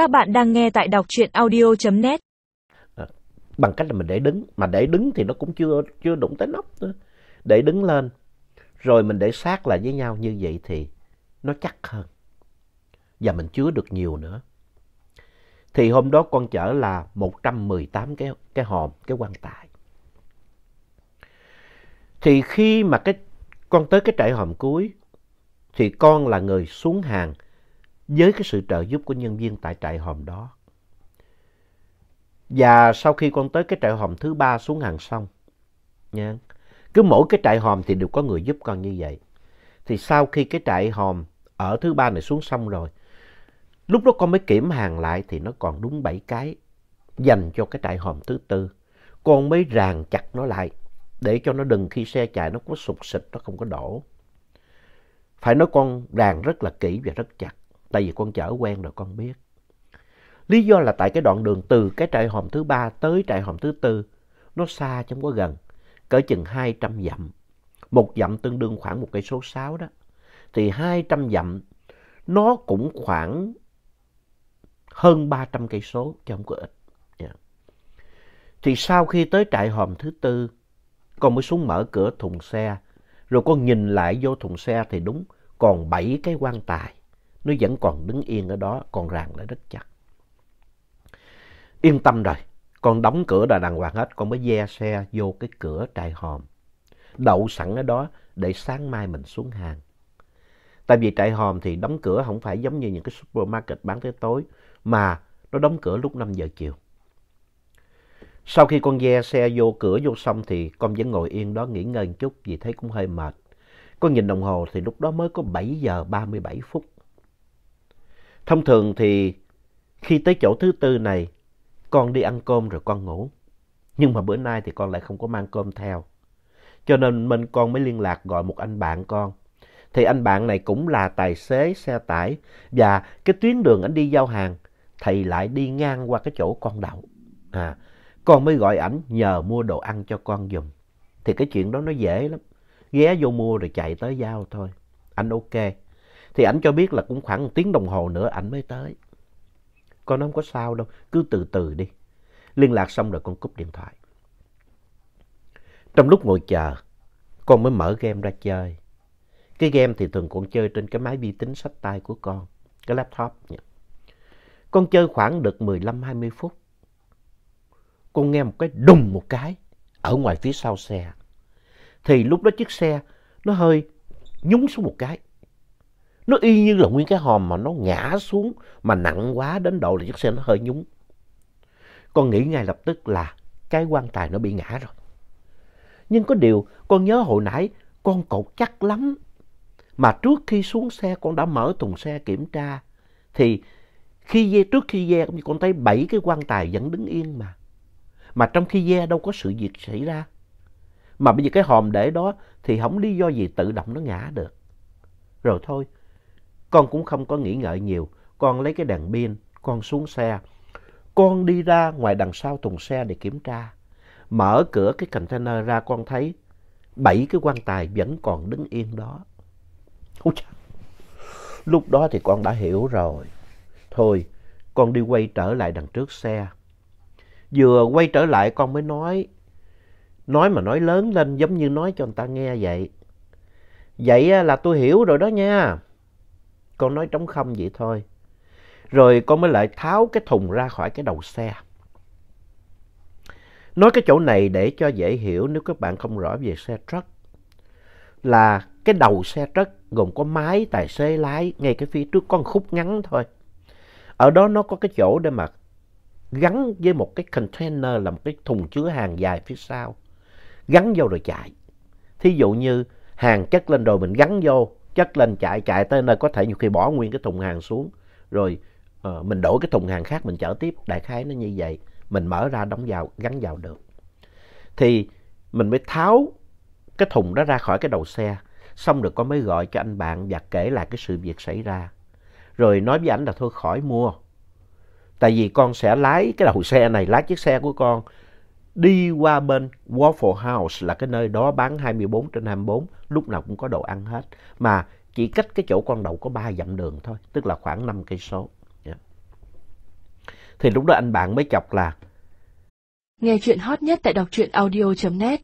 Các bạn đang nghe tại đọc truyện audio.net. À, bằng cách là mình để đứng, mà để đứng thì nó cũng chưa chưa đụng tới nóc nữa. Để đứng lên, rồi mình để sát lại với nhau như vậy thì nó chắc hơn. Và mình chứa được nhiều nữa. Thì hôm đó con chở là 118 cái, cái hòm, cái quan tài. Thì khi mà cái con tới cái trại hòm cuối, thì con là người xuống hàng với cái sự trợ giúp của nhân viên tại trại hòm đó. Và sau khi con tới cái trại hòm thứ ba xuống hàng xong, nha, cứ mỗi cái trại hòm thì đều có người giúp con như vậy. Thì sau khi cái trại hòm ở thứ ba này xuống xong rồi, lúc đó con mới kiểm hàng lại thì nó còn đúng 7 cái dành cho cái trại hòm thứ tư. Con mới ràng chặt nó lại để cho nó đừng khi xe chạy nó có sụt xịt, nó không có đổ. Phải nói con ràng rất là kỹ và rất chặt. Tại vì con chở quen rồi con biết. Lý do là tại cái đoạn đường từ cái trại hòm thứ ba tới trại hòm thứ tư nó xa chứ không có gần. Cỡ chừng 200 dặm. Một dặm tương đương khoảng một cây số 6 đó. Thì 200 dặm nó cũng khoảng hơn 300 cây số chứ không có ít. Yeah. Thì sau khi tới trại hòm thứ tư, con mới xuống mở cửa thùng xe. Rồi con nhìn lại vô thùng xe thì đúng còn 7 cái quan tài nó vẫn còn đứng yên ở đó, còn ràng lại rất chặt. Yên tâm rồi, con đóng cửa đã đàng hoàng hết, con mới ve xe vô cái cửa trại hòm. Đậu sẵn ở đó để sáng mai mình xuống hàng. Tại vì trại hòm thì đóng cửa không phải giống như những cái supermarket bán tới tối, mà nó đóng cửa lúc 5 giờ chiều. Sau khi con ve xe vô cửa vô xong thì con vẫn ngồi yên đó nghỉ ngơi một chút vì thấy cũng hơi mệt. Con nhìn đồng hồ thì lúc đó mới có 7 giờ 37 phút. Thông thường thì khi tới chỗ thứ tư này, con đi ăn cơm rồi con ngủ. Nhưng mà bữa nay thì con lại không có mang cơm theo. Cho nên mình con mới liên lạc gọi một anh bạn con. Thì anh bạn này cũng là tài xế xe tải và cái tuyến đường anh đi giao hàng thầy lại đi ngang qua cái chỗ con đậu. À, con mới gọi ảnh nhờ mua đồ ăn cho con dùng. Thì cái chuyện đó nó dễ lắm. Ghé vô mua rồi chạy tới giao thôi. Anh ok. Thì ảnh cho biết là cũng khoảng một tiếng đồng hồ nữa ảnh mới tới. Con không có sao đâu, cứ từ từ đi. Liên lạc xong rồi con cúp điện thoại. Trong lúc ngồi chờ, con mới mở game ra chơi. Cái game thì thường con chơi trên cái máy vi tính sách tay của con, cái laptop. Nhỉ. Con chơi khoảng được 15-20 phút. Con nghe một cái đùng một cái ở ngoài phía sau xe. Thì lúc đó chiếc xe nó hơi nhúng xuống một cái. Nó y như là nguyên cái hòm mà nó ngã xuống mà nặng quá đến độ là chiếc xe nó hơi nhúng. Con nghĩ ngay lập tức là cái quan tài nó bị ngã rồi. Nhưng có điều con nhớ hồi nãy con cột chắc lắm. Mà trước khi xuống xe con đã mở thùng xe kiểm tra. Thì khi ve, trước khi ve con thấy bảy cái quan tài vẫn đứng yên mà. Mà trong khi ve đâu có sự việc xảy ra. Mà bây giờ cái hòm để đó thì không lý do gì tự động nó ngã được. Rồi thôi, con cũng không có nghĩ ngợi nhiều. Con lấy cái đèn pin, con xuống xe. Con đi ra ngoài đằng sau thùng xe để kiểm tra. Mở cửa cái container ra con thấy bảy cái quan tài vẫn còn đứng yên đó. Ôi trời. Lúc đó thì con đã hiểu rồi. Thôi, con đi quay trở lại đằng trước xe. Vừa quay trở lại con mới nói. Nói mà nói lớn lên giống như nói cho người ta nghe vậy. Vậy là tôi hiểu rồi đó nha. Con nói trống không vậy thôi. Rồi con mới lại tháo cái thùng ra khỏi cái đầu xe. Nói cái chỗ này để cho dễ hiểu nếu các bạn không rõ về xe truck. Là cái đầu xe truck gồm có máy, tài xế, lái, ngay cái phía trước có một khúc ngắn thôi. Ở đó nó có cái chỗ để mà gắn với một cái container là một cái thùng chứa hàng dài phía sau. Gắn vô rồi chạy. Thí dụ như hàng chất lên rồi mình gắn vô chất lên chạy chạy tới nơi có thể nhiều khi bỏ nguyên cái thùng hàng xuống. Rồi uh, mình đổi cái thùng hàng khác mình chở tiếp. Đại khái nó như vậy. Mình mở ra đóng vào gắn vào được. Thì mình mới tháo cái thùng đó ra khỏi cái đầu xe. Xong rồi con mới gọi cho anh bạn và kể lại cái sự việc xảy ra. Rồi nói với ảnh là thôi khỏi mua. Tại vì con sẽ lái cái đầu xe này lái chiếc xe của con đi qua bên Waffle House là cái nơi đó bán 24 trên 24, lúc nào cũng có đồ ăn hết. Mà chỉ cách cái chỗ con đậu có 3 dặm đường thôi, tức là khoảng 5 cây số. Yeah. Thì lúc đó anh bạn mới chọc là Nghe chuyện hot nhất tại đọc truyện audio.net